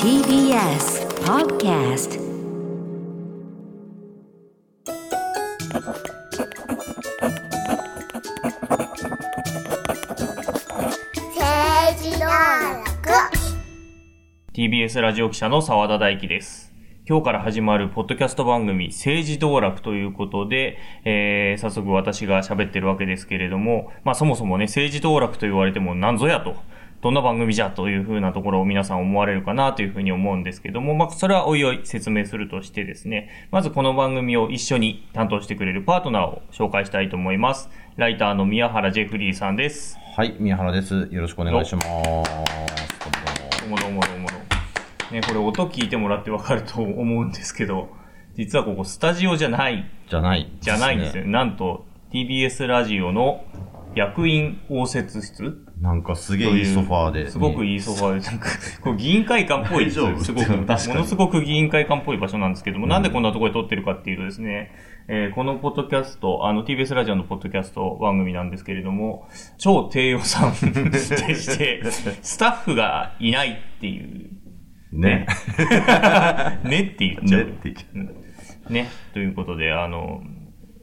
TBS Podcast 政治道楽 TBS ラジオ記者の澤田大樹です。今日から始まるポッドキャスト番組政治道楽ということで、えー、早速私が喋ってるわけですけれども、まあそもそもね、政治道楽と言われても何ぞやと、どんな番組じゃというふうなところを皆さん思われるかなというふうに思うんですけども、まあそれはおいおい説明するとしてですね、まずこの番組を一緒に担当してくれるパートナーを紹介したいと思います。ライターの宮原ジェフリーさんです。はい、宮原です。よろしくお願いします。どうもどうもどうもどうも。ね、これ音聞いてもらってわかると思うんですけど、実はここスタジオじゃない、じゃない、じゃないんですよ。。なんと TBS ラジオの役員応接室なんかすげえいいソファーで。すごくいいソファーで、なんか、こう議員会館っぽいですごく、ものすごく議員会館っぽい場所なんですけども、なんでこんなところで撮ってるかっていうとですね、えーこのポッドキャスト、あの TBS ラジオのポッドキャスト番組なんですけれども、超低予算 でして、スタッフがいないっていう、ね。ねって言っちゃう。ねって言っちゃうんね。ということで、あの、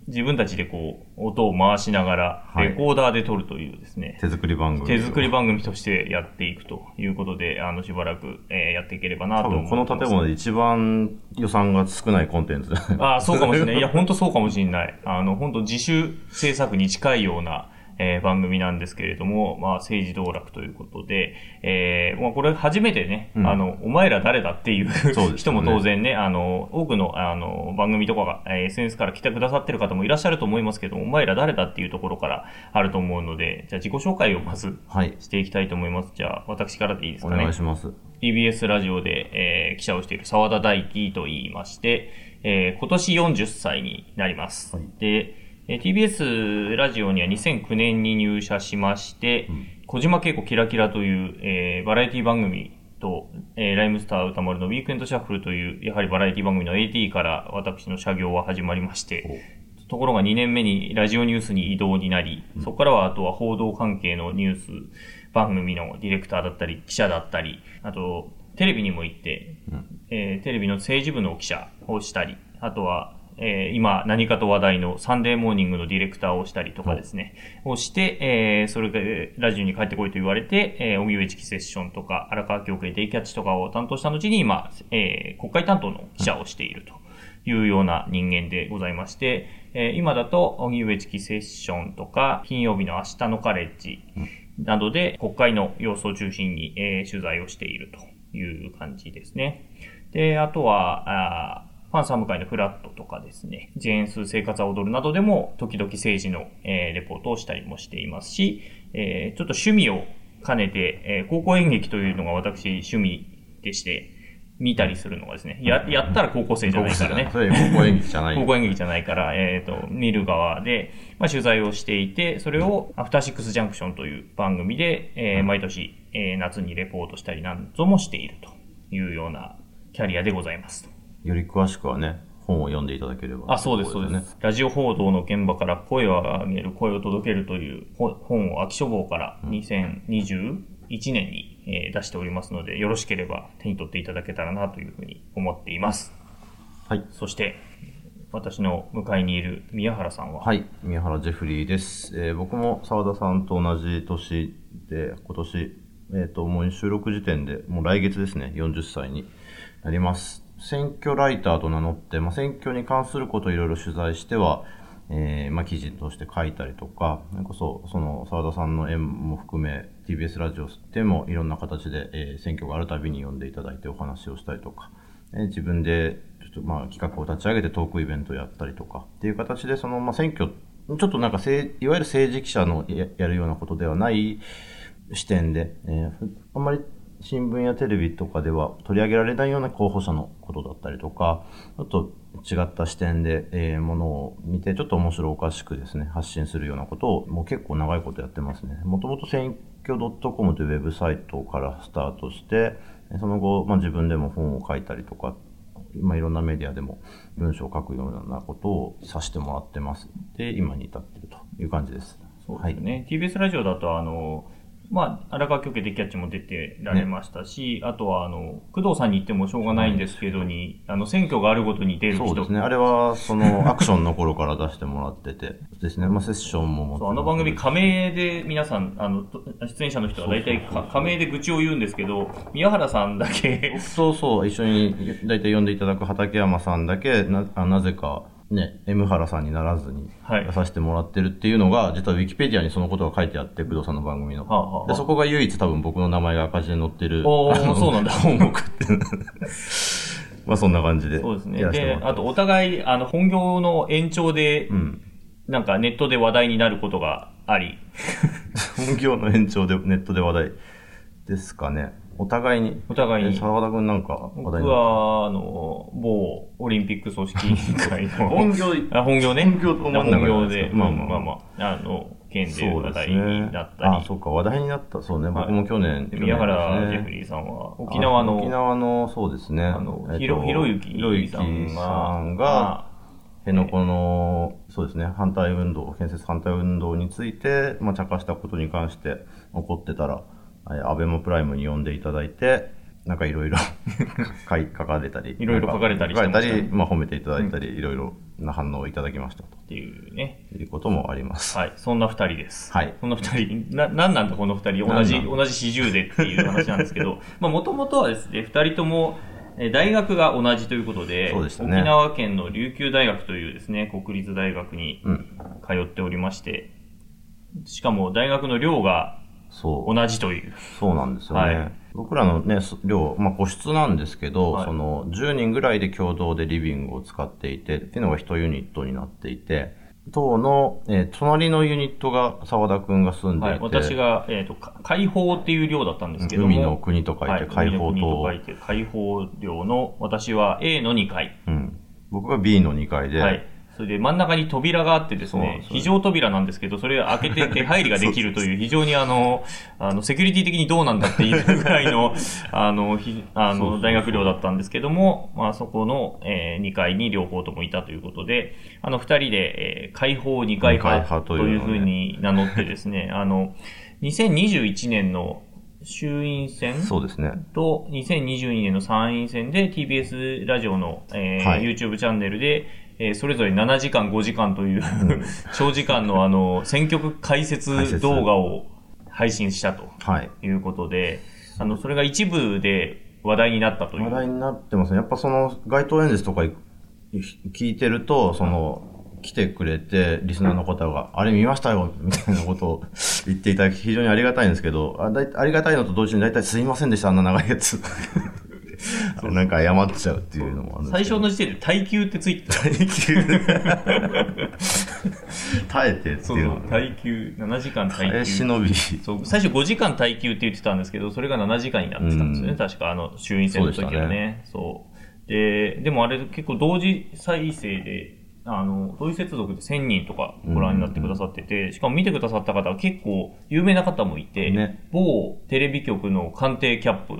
自分たちでこう、音を回しながら、はいレコーダーで撮るというですね、手作り番組。手作り番組としてやっていくということで、あの、しばらく、えーやっていければなと多思ってます。分この建物で一番予算が少ないコンテンツ。ああ、そうかもしれない。いや、本当そうかもしれない。あの、本当自主制作に近いような、えー番組なんですけれども、まあ、政治道楽ということで、えーまあ、これ初めてね、うんあの、お前ら誰だっていうね人も当然ね、あの、多くの、あの、番組とかが、えー SNS から来てくださってる方もいらっしゃると思いますけど、お前ら誰だっていうところからあると思うので、じゃあ自己紹介をまずはい。していきたいと思います。じゃあ、私からでいいですかね。お願いします。TBS ラジオで、えー記者をしている澤田大樹と言いまして、えー今年40歳になります。はいで、えー TBS ラジオには2009年に入社しまして、小島慶子キラキラという、えーバラエティ番組と、えーライムスター宇多丸のウィークエンドシャッフルという、やはりバラエティ番組の AT から私の社業は始まりまして、ところが2年目にラジオニュースに異動になり、そこからはあとは報道関係のニュース番組のディレクターだったり、記者だったり、あと、テレビにも行って、えーテレビの政治部の記者をしたり、あとは、えー今何かと話題のサンデーモーニングのディレクターをしたりとかですね、をして、えーそれでラジオに帰ってこいと言われて、えー、荻上チキセッションとか、荒川強啓デイキャッチとかを担当した後に、今、えー国会担当の記者をしていると。いうような人間でございまして、えー今だと、荻上チキセッションとか、金曜日の明日のカレッジなどで国会の様子を中心に、えー取材をしているという感じですね。で、あとは、あファンサム会のフラットとかですね、ジェーンス生活は踊るなどでも、時々政治の、えーレポートをしたりもしていますし、えーちょっと趣味を兼ねて、えー高校演劇というのが私趣味でして、見たりするのがですね、や、やったら高校生じゃないからね。高校演劇じゃない。高校演劇じゃないから、えっ、と、見る側で、まあ、取材をしていて、それをアフターシックスジャンクションという番組で、えー毎年、えー夏にレポートしたりなんぞもしているというようなキャリアでございます。より詳しくはね、本を読んでいただければ。あ、そうです、そうです。ラジオ報道の現場から声を上げる、声を届けるというほ本を秋書房から2021年に、えー出しておりますので、よろしければ手に取っていただけたらなというふうに思っています。はい。そして、私の向かいにいる宮原さんは、はい。宮原ジェフリーです。えー僕も澤田さんと同じ年で、今年、えっ、と、もう収録時点で、もう来月ですね、40歳になります。選挙ライターと名乗って、まあ、選挙に関することをいろいろ取材しては、えーまあ、記事として書いたりとか、それこそ、その、澤田さんの縁も含め、TBS ラジオでもいろんな形で、えー選挙があるたびに呼んでいただいてお話をしたりとか、えー自分で、ちょっとまあ、企画を立ち上げてトークイベントをやったりとか、っていう形で、その、まあ、選挙、ちょっとなんかせい、いわゆる政治記者のややるようなことではない視点で、えーあんまり新聞やテレビとかでは取り上げられないような候補者のことだったりとか、ちょっと違った視点で、えーものを見て、ちょっと面白おかしくですね、発信するようなことを、もう結構長いことやってますね。もともと選挙 .com というウェブサイトからスタートして、その後、まあ、自分でも本を書いたりとか、まあ、いろんなメディアでも文章を書くようなことをさせてもらってます。で、今に至っているという感じです。そうですね。TBS ラジオだと、あの、まあ、荒川京家でキャッチも出てられましたし、あとは、あの、工藤さんに言ってもしょうがないんですけどに、あの、選挙があるごとに出る人。そうですね。あれは、その、アクションの頃から出してもらってて、ですね。まあ、セッションもそう、あの番組、仮名で皆さん、あの、と出演者の人は大体か仮名で愚痴を言うんですけど、宮原さんだけ、そうそう、一緒に大体呼んでいただく畠山さんだけ、なあなぜか、ね、M 原さんにならずにはい出させてもらってるっていうのが、実はウィキペディアにそのことが書いてあって、工藤さんの番組の。はあはあはあで、そこが唯一多分僕の名前が赤字で載ってる。おそうなんだ項目って。まあそんな感じで。そうですね。であと、お互い、あの、本業の延長で、うん。なんかネットで話題になることがあり、本業の延長でネットで話題ですかね。お互いに。お互いにえ沢田くんなんか話僕題になっは、あの、某オリンピック組織委員会の、本業あ本業ね。本業と本業で、まあまあまあまあまあ、あの、県で話題にねなっ。たりあ、、そうか、話題になった。そうね、はい僕も去年。で宮原ジェフリーさんは、沖縄の、あ沖縄の、そうですね。あの、えっとひろ、ひろゆきひろゆきさんさが、辺野古の、そうですね、反対運動、建設反対運動について、まあ、茶化したことに関して怒ってたら、えアベマプライムに呼んでいただいて、なんかいろいろ 書かれたり。いろいろ書かれたりしてましたねまあ、褒めていただいたり、いろいろな反応をいただきましたとっていうね。いうこともあります。はい。そんな二人です。はいそんな二人、な、なんなんだこの二人、同じ、同じ四十でっていう話なんですけど、まあもともとはですね、二人とも、えー大学が同じということで、でね沖縄県の琉球大学というですね、国立大学にうん。通っておりまして、しかも大学の寮がそう。同じという。そうなんですよね。はい僕らのね、す寮、まあ個室なんですけど、はいその10人ぐらいで共同でリビングを使っていて、っていうのが1ユニットになっていて、当の、えー隣のユニットが沢田くんが住んでいて、はい。私が、えっ、と、か解放っていう寮だったんですけども、海の国と書いてはい解放と書いて解放寮の、私は A の2階。うん。僕が B の2階で、はい。それで真ん中に扉があってですね非常扉なんですけど、それ開けて出入りができるという、非常にあの、あの、セキュリティ的にどうなんだっていうぐらいの、あの、ひあの、大学寮だったんですけども、まあそこの、え2階に両方ともいたということで、あの、二人で、えー解放2階二階派派というのね。というふうに名乗ってですね、あの、2021年の衆院選そうですね。と、2022年の参院選で TBS ラジオの、えーはい。YouTube チャンネルで、えーそれぞれ7時間、5時間という、長時間のあの、選挙区解解説説動画を配信したとはい。いうことで、あの、それが一部で話題になったという。話題になってますね。やっぱその街頭演説とかい聞いてると、その、来てくれて、リスナーの方が、あれ見ましたよみたいなことを 言っていただき、非常にありがたいんですけど、あだいありがたいのと同時に大体すいませんでした、あんな長いやつ。なんか謝っちゃうっていうのもある最初の時点で耐久ってついてた。耐えてってそいう耐久、7時間耐耐え久。忍び。そう最初5時間耐久って言ってたんですけど、それが7時間になってたんですよね。うん確か、あの、衆院選の時はね。そう。で、でもあれ結構同時再生で、あの、同時接続で1000人とかご覧になってくださってて、しかも見てくださった方は結構有名な方もいて、ね。某テレビ局の官邸キャップ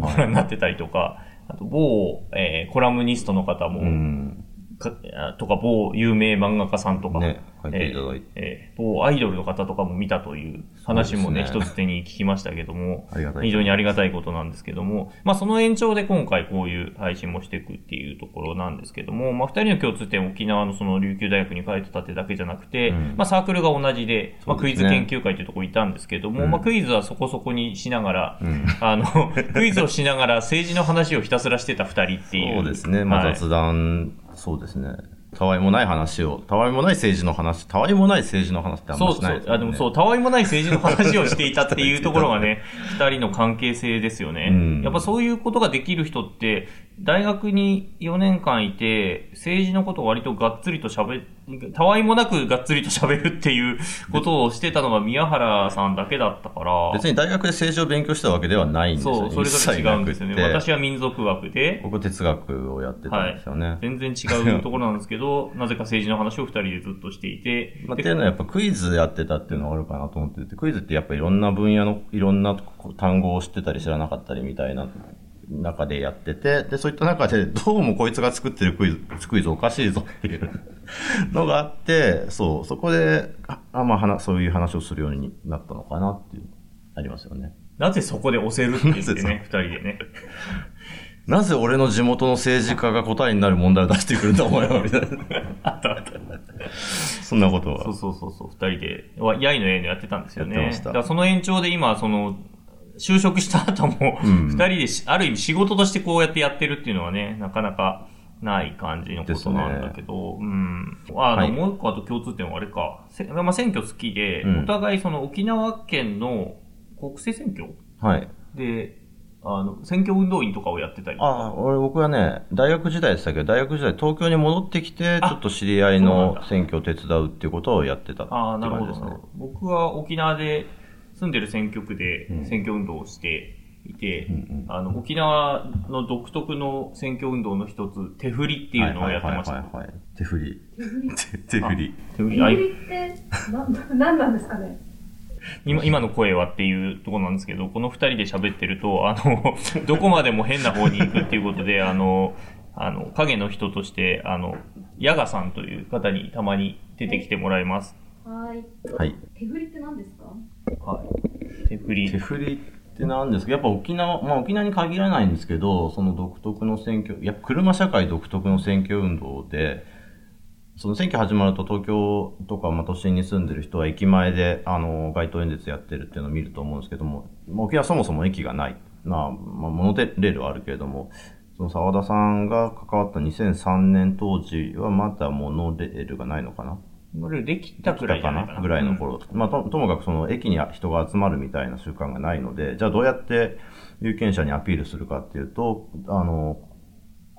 ご覧になってたりとか、あと某、えーコラムニストの方も、うん。かとか、某有名漫画家さんとか、ね書いていただいて。えーえー某アイドルの方とかも見たという話もね、ね。一つ手に聞きましたけども非常にありがたいことなんですけども、まあその延長で今回こういう配信もしていくっていうところなんですけども、まあ二人の共通点、沖縄のその琉球大学に通ってたってだけじゃなくて、うん。まあサークルが同じで、まあクイズ研究会というところにいたんですけども、うん。まあクイズはそこそこにしながら、うん。あの、クイズをしながら政治の話をひたすらしてた二人っていう。そうですね。まあはい。雑談、そうですね。たわいもない話を、たわいもない政治の話、たわいもない政治の話ってあんまそうそうしないですよね。あでもそう、たわいもない政治の話をしていたっていうところがね、二人の関係性ですよね。うんやっぱそういうことができる人って、大学に4年間いて、政治のことを割とがっつりと喋たわいもなくがっつりと喋るっていう ことをしてたのが宮原さんだけだったから、別に大学で政治を勉強したわけではないんですよ。そう、それぞれ違うんですよね。私は民族学で、僕哲学をやってた。んですよね。全然違うところなんですけど、なぜか政治の話を二人でずっとしていて、まあ、っていうのはやっぱクイズやってたっていうのがあるかなと思ってて、クイズってやっぱいろんな分野のいろんな単語を知ってたり知らなかったりみたいな中でやってて、で、そういった中で どうもこいつが作ってるクイズ、クイズおかしいぞっていう のがあって、そう、そこで、あ、あまあ話、そういう話をするようになったのかなっていう。ありますよね。なぜそこで押せるって言ってなね、二人でね。なぜ俺の地元の政治家が答えになる問題を出してくるんだ、お前は、みたいな。あったあった。そんなことは。そうそうそうそう、二人で、わやいのえのやってたんですよね。やってましただその延長で今、その、就職した後も、うん二人でし、ある意味仕事としてこうやってやってるっていうのはね、なかなかない感じのことなんだけど、うん。あの、はいもう一個あと共通点はあれか、せまあ、選挙好きで、うんお互いその沖縄県の国政選挙はい。で、あの、選挙運動員とかをやってたり。ああ、俺、僕はね、大学時代でしたけ？ど、大学時代東京に戻ってきて、あちょっと知り合いの選挙を手伝うっていうことをやってたあねなるほど。僕は沖縄で住んでる選挙区でうん選挙運動をしていて、うんうんあの、沖縄の独特の選挙運動の一つ、手振りっていうのをやってました。はいはいはいはい手振り。手振り？手振りあい手振りって、な、なんなんですかね？今今の声はっていうところなんですけど、この二人で喋ってると、あの、どこまでも変な方に行くっていうことで、あの、あの、影の人として、あの、ヤガさんという方にたまに出てきてもらいます。はい。はい。手振りって何ですか？はい。手振り。手振りってなんですか？やっぱ沖縄、まあ沖縄に限らないんですけど、その独特の選挙、やっぱ車社会独特の選挙運動で、その選挙始まると東京とか、まあ、都心に住んでる人は駅前で、あの、街頭演説やってるっていうのを見ると思うんですけども、まあ沖縄はそもそも駅がない。まあ、まあ、モノレールはあるけれども、その澤田さんが関わった2003年当時はまだモノレールがないのかな乗れるできたくらいじゃないかな。ぐらいの頃。まあと、ともかくその駅に人が集まるみたいな習慣がないので、じゃあどうやって有権者にアピールするかっていうと、あの、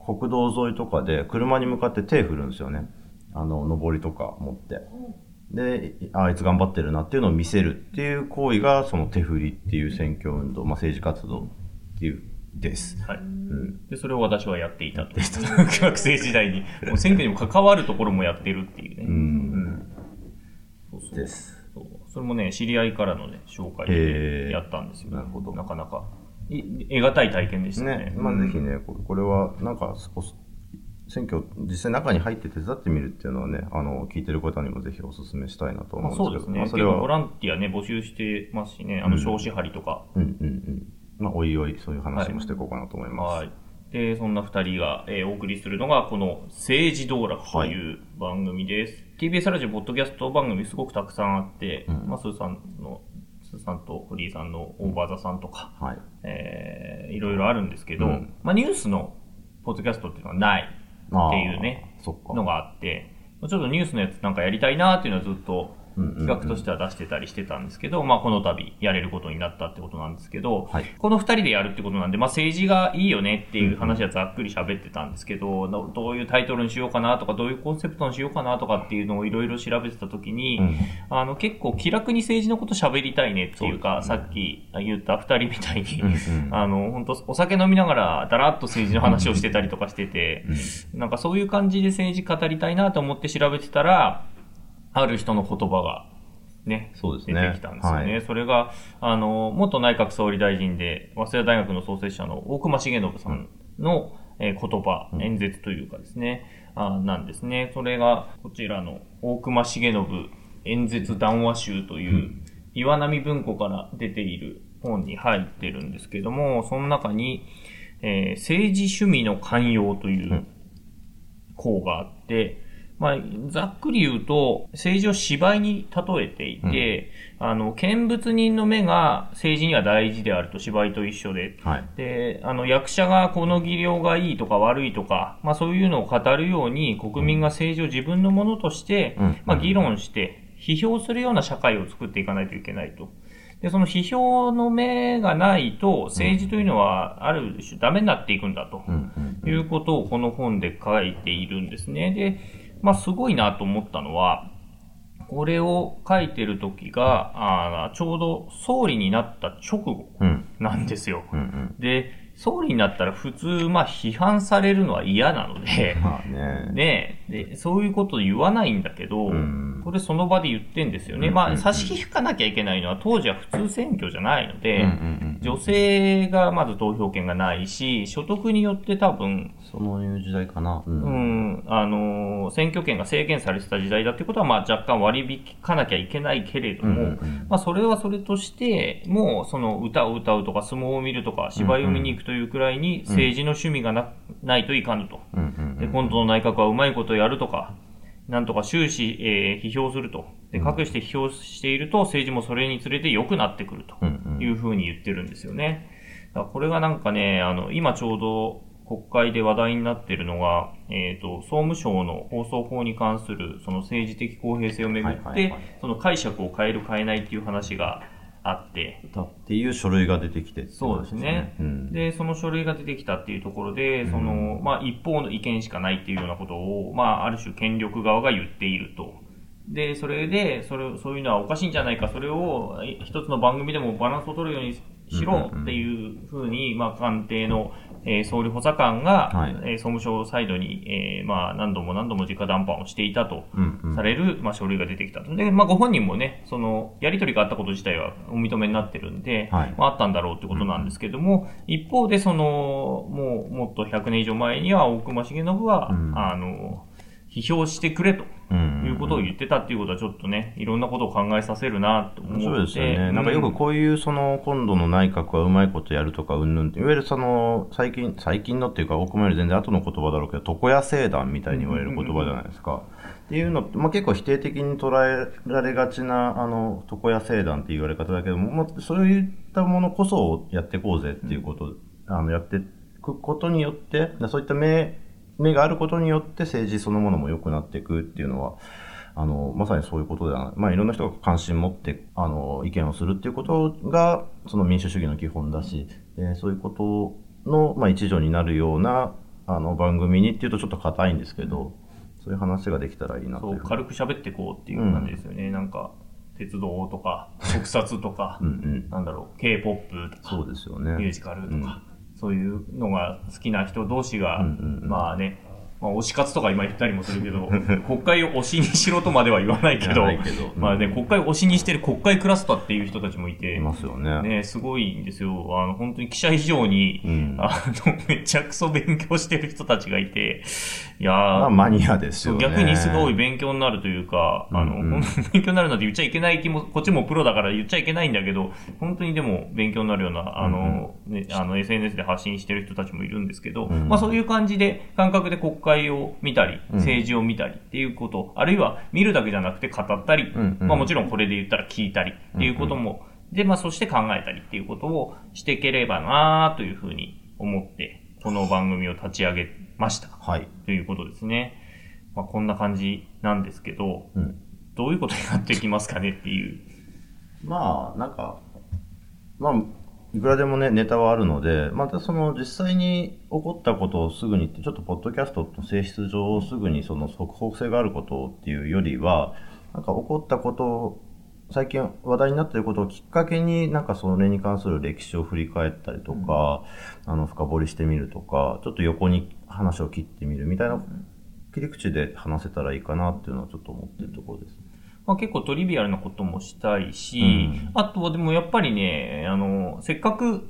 国道沿いとかで車に向かって手振るんですよね。あの、上りとか持って。で、ああいつ頑張ってるなっていうのを見せるっていう行為が、その手振りっていう選挙運動、まあ政治活動っていう、です。はい。うん。で、それを私はやっていたと。学生時代に。もう選挙にも関わるところもやってるっていうね。うん。です。そうそれもね、知り合いからのね、紹介へでーやったんですよ。なるほどなかなか。い得難い体験でしたね。ね、まあぜひね、ここれは、なんか、お選挙、実際中に入って手伝ってみるっていうのはね、あの、聞いてる方にもぜひお勧めしたいなとまあ、思うんですけど、そうですね。まあそれ結構ボラは、ンティアね、募集してますしね、あの、うん少子張りとか。うんうんうん。まあ、おいおい、そういう話もしていこうかなと思います。はい。で、そんな二人が、えーお送りするのが、この政治道楽という番組です。TBS ラジオポッドキャスト番組すごくたくさんあって、うんまあ、スーさんの、スーさんとフリーさんのオーバーザさんとか、はい。えーいろいろあるんですけど、うんまあ、ニュースのポッドキャストっていうのはないっていうね。のがあって、ちょっとニュースのやつなんかやりたいなっていうのはずっとうんうんうん企画としては出してたりしてたんですけど、まあこの度やれることになったってことなんですけど、はい。この二人でやるってことなんで、まあ政治がいいよねっていう話はざっくり喋ってたんですけど、どどういうタイトルにしようかなとか、どういうコンセプトにしようかなとかっていうのをいろいろ調べてた時に、うん。あの結構気楽に政治のこと喋りたいねっていうか、さっき言った二人みたいに、うんうん。あの、本当お酒飲みながらだらっと政治の話をしてたりとかしてて、なんかそういう感じで政治語りたいなと思って調べてたら、ある人の言葉がね、そうですね。出てきたんですよね。はい。それが、あの、元内閣総理大臣で、早稲田大学の創設者の大隈重信さんの、えー言葉、演説というかですね、あなんですね。それが、こちらの大隈重信演説談話集という、岩波文庫から出ている本に入ってるんですけども、その中に、えー政治趣味の寛容という項があって、まあ、ざっくり言うと、政治を芝居に例えていて、あの、見物人の目が政治には大事であると芝居と一緒で、はい。で、あの、役者がこの技量がいいとか悪いとか、まあそういうのを語るように、国民が政治を自分のものとして、うんまあ議論して、批評するような社会を作っていかないといけないと。で、その批評の目がないと、政治というのは、ある種ダメになっていくんだと。うんうんいうことをこの本で書いているんですね。で、まあすごいなと思ったのは、これを書いてる時が、あーちょうど総理になった直後うんなんですよ。うんうん。で、総理になったら普通、まあ批判されるのは嫌なので、まあね。ねで、そういうこと言わないんだけど、うんこれその場で言ってんですよね。うんうんまあ、差し引かなきゃいけないのは当時は普通選挙じゃないので、うんうん女性がまず投票権がないし、所得によって多分、そのいう時代かな。うんうん、あのー選挙権が制限されてた時代だっていうことは、まあ若干割り引かなきゃいけないけれども、うんうんうんまあそれはそれとして、もうその歌を歌うとか相撲を見るとか芝居を見に行くというくらいに政治の趣味がな,、ないといかぬと。うんうんで、今度の内閣はうまいことやるとか、なんとか終始、えー批評すると。で、隠して批評していると政治もそれにつれて良くなってくるというふうに言ってるんですよね。だからこれがなんかね、あの、今ちょうど国会で話題になっているのが、えっ、と、総務省の放送法に関するその政治的公平性をめぐって、はいはいはいその解釈を変える変えないっていう話があって、だっていう書類が出てきてそうですね。うん。で、その書類が出てきたっていうところで、その、まあ、一方の意見しかないっていうようなことを、まあ、ある種権力側が言っていると。で、それで、それ、そういうのはおかしいんじゃないか、それをえ一つの番組でもバランスを取るようにしろっていうふうに、まあ、官邸の、えー総理補佐官が、はい。えー総務省サイドに、えーまあ、何度も何度も直談判をしていたと。うんうん。される、まあ、書類が出てきたと。で、まあ、ご本人もね、その、やりとりがあったこと自体はお認めになってるんで、はい。まあ、あったんだろうってことなんですけども、一方で、その、もう、もっと100年以上前には、大隈重信は、うん。あの、批評してくれと。うんいうことを言ってたっていうことは、ちょっとね、いろんなことを考えさせるなと思って。そうですよね。うなんかよくこういう、その、今度の内閣はうまいことやるとか、うんぬんって、いわゆるその、最近、最近のっていうか、大隈より全然後の言葉だろうけど、床屋聖団みたいに言われる言葉じゃないですか。っていうのって、まあ、結構否定的に捉えられがちな、あの、床屋聖団って言われ方だけども、まあ、そういったものこそやっていこうぜっていうこと、あの、やっていくことによって、そういった目、目があることによって政治そのものも良くなっていくっていうのは、あの、まさにそういうことではない。まあ、いろんな人が関心持って、あの、意見をするっていうことが、その民主主義の基本だし、でそういうことの、まあ、一助になるような、あの、番組にっていうとちょっと硬いんですけど、そういう話ができたらいいなとそ、いうう。軽く喋っていこうっていう感じですよね。なんか、鉄道とか、特撮とかう、んうん。なんだろう、K-POP とか、そうですよミューね。ジカルとか、そういうのが好きな人同士が、うんうんうん。まあね、まあ、推し活とか今言ったりもするけど、国会を推しにしろとまでは言わないけど、けどうんまあね、国会を推しにしてる国会クラスターっていう人たちもいて、いますよね。ね、すごいんですよ。あの、本当に記者以上に、うんあの、めちゃくそ勉強してる人たちがいて、いやーまあ、マニアですよね。逆にすごい勉強になるというか、あの、うんうん勉強になるなんて言っちゃいけない気も、こっちもプロだから言っちゃいけないんだけど、本当にでも勉強になるような、あの、ね、あの、SNS で発信してる人たちもいるんですけど、うんまあそういう感じで、感覚で国会を見たり、うん政治を見たりっていうこと、あるいは見るだけじゃなくて語ったり、うんうんまあもちろんこれで言ったら聞いたりっていうことも、で、まあそして考えたりっていうことをしていければなというふうに思って、この番組を立ち上げました。はい。ということですね。まあ、こんな感じなんですけど、うん。どういうことになっていきますかねっていう。まあ、なんか、まあ、いくらでもね、ネタはあるので、またその実際に起こったことをすぐにって、ちょっとポッドキャストの性質上すぐにその速報性があることっていうよりは、なんか起こったことを、最近話題になっていることをきっかけに、なんかそれに関する歴史を振り返ったりとか、あの、深掘りしてみるとか、ちょっと横に話を切ってみるみたいな切り口で話せたらいいかなっていうのはちょっと思ってるところです。まあ、結構トリビアルなこともしたいし、うん。あとはでもやっぱりね、あの、せっかく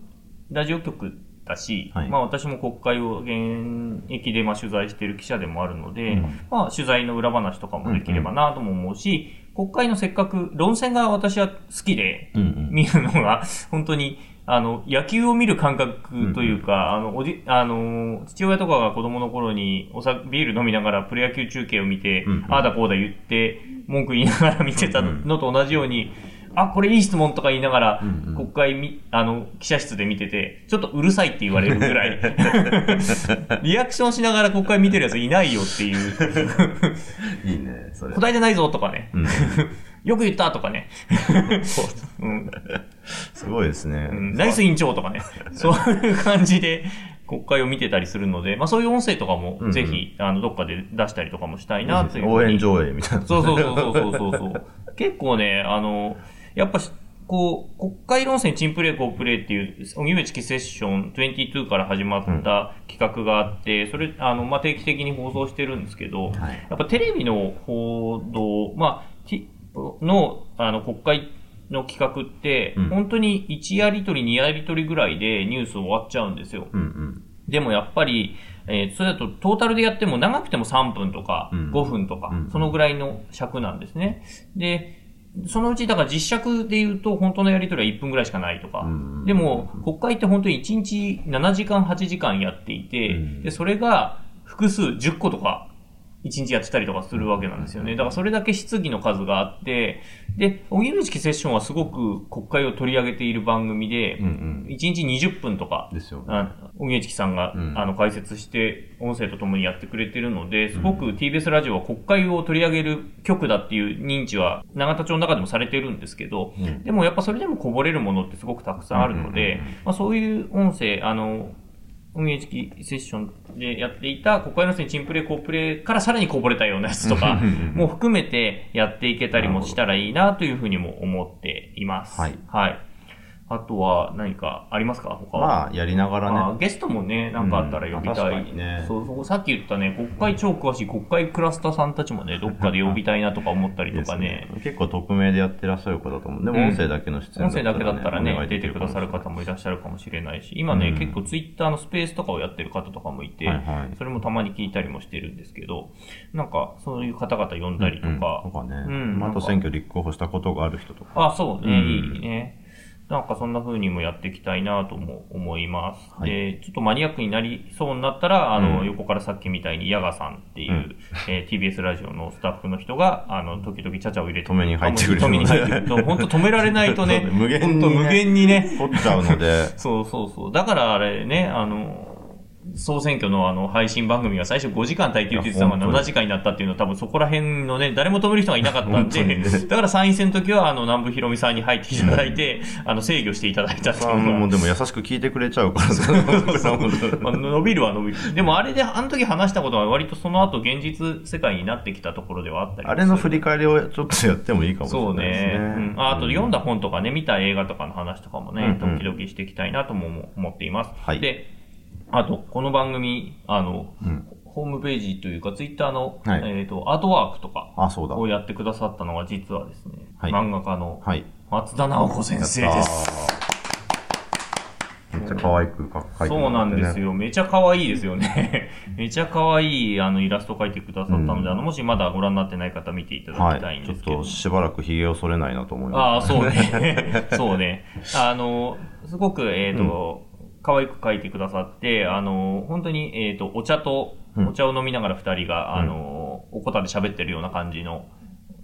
ラジオ局だし、はい。まあ私も国会を現役でまあ取材している記者でもあるので、うん。まあ取材の裏話とかもできればなとも思うし、国会のせっかく論戦が私は好きで、うんうん。見るのが、本当に、あの、野球を見る感覚というか、あの、おじ、あの、父親とかが子供の頃に、おさ、ビール飲みながらプロ野球中継を見て、うんうんああだこうだ言って、文句言いながら見てたのと同じように、あ、これいい質問とか言いながら、うんうん。国会み、あの、記者室で見てて、ちょっとうるさいって言われるぐらい、リアクションしながら国会見てるやついないよっていう、いいね、それ。答えてないぞとかね、うん。よく言ったとかね、う。ん。すごいですね。うん。ナイス委員長とかね、そういう感じで国会を見てたりするので、まあそういう音声とかもうんうん。ぜひ、あの、どっかで出したりとかもしたいなという。応援上映みたいな。そうそうそうそうそうそう。結構ね、あの、やっぱし、こう、国会論戦チンプレー、コープレーっていう、荻上チキセッション22から始まった企画があって、それ、あの、まあ、定期的に放送してるんですけど、はいやっぱテレビの報道、まあ、の、あの、国会の企画って、うん本当に1やりとり2やりとりぐらいでニュース終わっちゃうんですよ。うんうん。でもやっぱり、えーそれだとトータルでやっても長くても3分とかうん5分とか、うんそのぐらいの尺なんですね。で、そのうち、だから実尺で言うと本当のやりとりは1分ぐらいしかないとか。うんでも、国会って本当に1日7時間8時間やっていて、うんで、それが複数10個とか1日やってたりとかするわけなんですよね。だからそれだけ質疑の数があって、で、荻上チキセッションはすごく国会を取り上げている番組で、うんうん。1日20分とか、ですよね。あ荻上チキさんが、うんあの解説して音声とともにやってくれてるので、すごく TBS ラジオは国会を取り上げる局だっていう認知は永田町の中でもされてるんですけど、うんでもやっぱそれでもこぼれるものってすごくたくさんあるので、うんうんうんまあ、そういう音声、あの、運営式セッションでやっていた国会の戦チンプレー、コープレーからさらにこぼれたようなやつとかも含めてやっていけたりもしたらいいなというふうにも思っています。はいはい。あとは何かありますか？他は。まあ、やりながらね。あゲストもね、なんかあったら呼びたい。うんねそうそう、さっき言ったね、国会超詳しい国会クラスターさんたちもね、どっかで呼びたいなとか思ったりとかね。です結構匿名でやってらっしゃる方だと思う。でも音声だけの出演音声だけだったらね出てくださる方もいらっしゃるかもしれないし、今ね、うん結構ツイッターのスペースとかをやってる方とかもいて、はいはいそれもたまに聞いたりもしてるんですけど、なんか、そういう方々呼んだりとうんか、とかね。うんまああと選挙立候補したことがある人とか。あ、そうね、うんいいね。なんかそんな風にもやっていきたいなとも思います。はい。で、ちょっとマニアックになりそうになったら、あの、うん。横からさっきみたいにヤガさんっていう、うん。えー TBS ラジオのスタッフの人が、あの、時々チャチャを入れて止めに入ってくる止めに入ってくる。本当止められないとね 無限にね。無限にね、取っちゃうので、そうそうそう。だからあれね、あの、総選挙のあの配信番組が最初5時間耐久って言ってたのがいや本当に7時間になったっていうのは多分そこら辺のね、誰も止める人がいなかったんで、だから参院選の時はあの南部ひろみさんに入っていただいて、あの制御していただいたっていうあのも。うでも優しく聞いてくれちゃうから まあ、伸びるは伸びる。でもあれで、あの時話したことは割とその後現実世界になってきたところではあったりあれの振り返りをちょっとやってもいいかもしれそうないですね。ね。うんああと読んだ本とかね、見た映画とかの話とかもね、時々していきたいなとも思っています。はいで、あと、この番組、あの、うんホームページというか、ツイッターの、はいえっ、と、アートワークとかあ、そうだ。をやってくださったのが実はですね、はい漫画家のはい。松田直子先生です。めっちゃ可愛くか書いてそうなんですよ。よ。めちゃ可愛いですよね。めちゃ可愛いあのイラスト描いてくださったので、うんあの、もしまだご覧になってない方見ていただきたいはい。ちょっんですけど。としばらく髭を剃れないなと思いああ、ます。そうね。そうね。あの、すごく、えっ、と、可愛く描いてくださって、あの、本当に、えっ、と、お茶と、うん。お茶を飲みながら二人が、あの、おこたで喋ってるような感じの、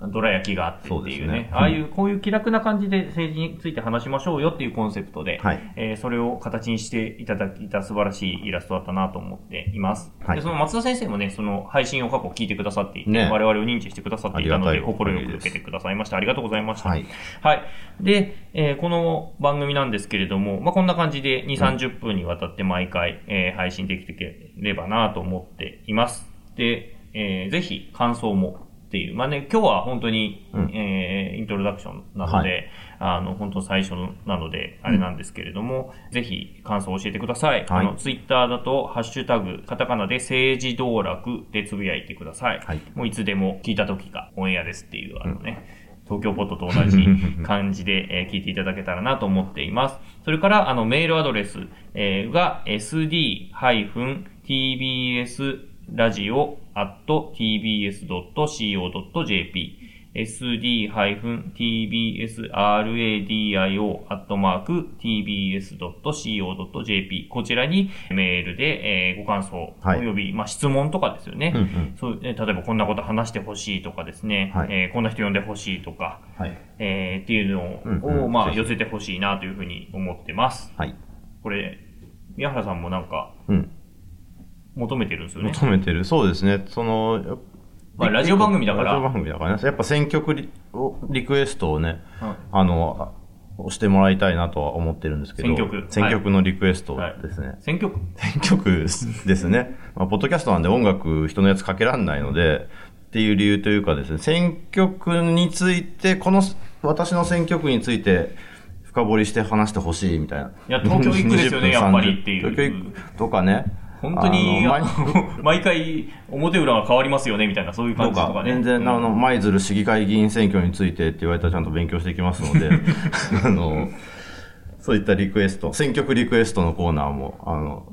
どら焼きがあってっていうね。そうですねああいう、こういう気楽な感じで政治について話しましょうよっていうコンセプトで、はいえーそれを形にしていただいた素晴らしいイラストだったなと思っています。はいで、その松田先生もね、その配信を過去聞いてくださっていて、ね我々を認知してくださっていたので、心よく受けてくださいました。ありがとうございました。はい。はい。で、えーこの番組なんですけれども、まあ、こんな感じで2、30分にわたって毎回、えー配信できていければなと思っています。で、えーぜひ感想もっていう。まあね、今日は本当に、うんえーイントロダクションなので、あの、本当最初なので、あれなんですけれども、ぜひ感想を教えてください。あの、ツイッターだと、ハッシュタグ、カタカナで政治道楽でつぶやいてください。はいもういつでも聞いた時がオンエアですっていう、あのね、東京ポットと同じ 感じで、えー聞いていただけたらなと思っています。それから、あの、メールアドレス、えーが sd-tbs ラジオ at tbs.co.jp sd-tbsradio アットマーク tbs.co.jp こちらにメールで、えーご感想はいおよび、まあ、質問とかですよね。うんうんそうえー例えばこんなこと話してほしいとかですね、はいえーこんな人呼んでほしいとか、はい。えーっていうのを、うんうんまあ、寄せてほしいなというふうに思ってます。はい。これ、宮原さんもなんかうん。求めてるんですよね。求めてる。そうですね。その、まあラジオ番組だからラジオ番組だからね。やっぱ選曲リをリクエストをね、はいあの、してもらいたいなとは思ってるんですけど、選曲選曲のリクエストですね。選挙区選曲ですね。まあ、ポッドキャストなんで音楽人のやつかけらんないので、っていう理由というかですね、選曲について、この、私の選曲について、深掘りして話してほしいみたいな。いや東京行くですよね20分やっぱりっていう東京行くとかね。本当に、毎回、表裏が変わりますよね、みたいな、そういう感じとかね。全然、あの、舞鶴市議会議員選挙についてって言われたらちゃんと勉強していきますので、あの、そういったリクエスト、選曲リクエストのコーナーも、あの、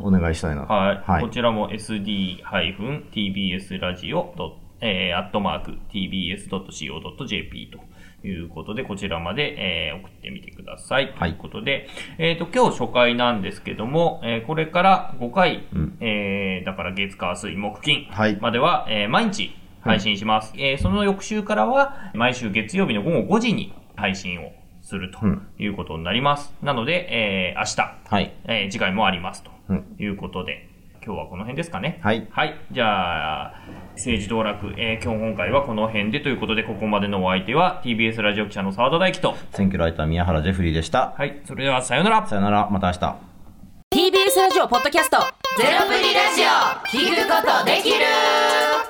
お願いしたいなと。はい。はいこちらも sd-tbs ラジオえー、アットマーク tbs.co.jp ということで、こちらまで、えー送ってみてください。はいということで、えっ、と、今日初回なんですけども、えーこれから5回、うんえーだから月火水木金はいまでは、えー毎日配信します。えーその翌週からは、毎週月曜日の午後5時に配信をするとうんいうことになります。なので、えー明日、はい。えー次回もありますとうんいうことで、今日はこの辺ですかね。はいはい。じゃあ、政治道楽、えー今日今回はこの辺でということで、ここまでのお相手は TBS ラジオ記者の澤田大樹と、選挙ライター宮原ジェフリーでした。はい。それではさようなら。さよなら、また明日。TBS ラジオポッドキャストゼロプリラジオ聞くことできる